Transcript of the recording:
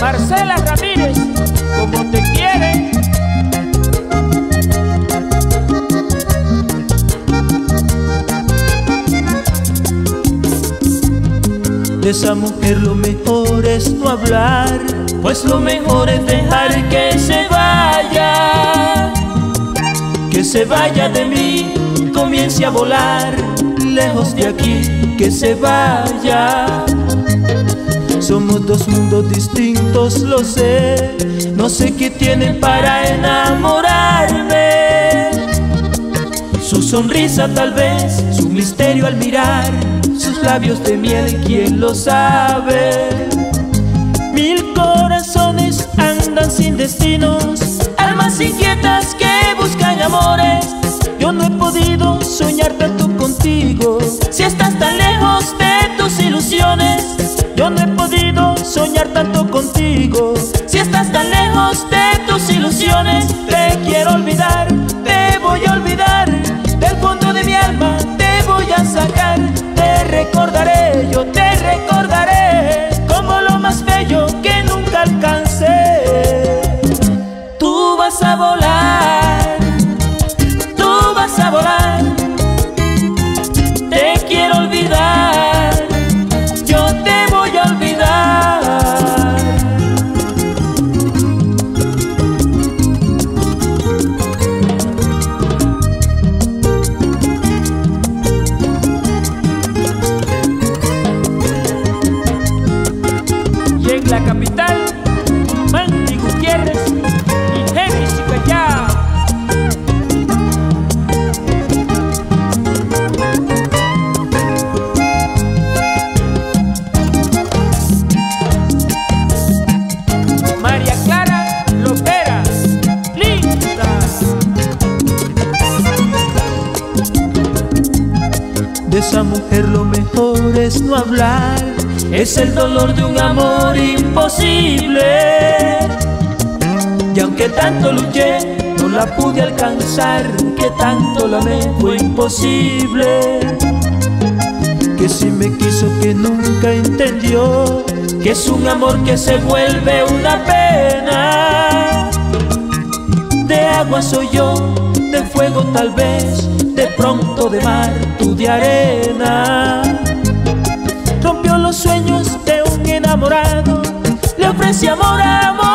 Marcela Ramírez, como te quiere. De esa mujer lo mejor es no hablar, pues lo mejor es dejar que se vaya, que se vaya de mí, comience a volar, lejos de aquí, que se vaya. Somos dos mundos distintos, lo sé, no sé qué tiene para enamorarme. Su sonrisa tal vez, su misterio al mirar sus labios de miel, ¿quién lo sabe? Mil corazones andan sin destinos, almas inquietas que Yo no he podido soñar tanto contigo, si estás tan lejos de tus ilusiones. Clara. De esa mujer lo mejor es no hablar, es el dolor de un amor imposible. Y aunque tanto luché, no la pude alcanzar, que tanto la amé fue imposible. Que si me quiso, que nunca entendió, que es un amor que se vuelve una pena. De agua soy yo, de fuego tal vez, de pronto de mar, tú de arena. Rompió los sueños de un enamorado, le ofrece amor, amor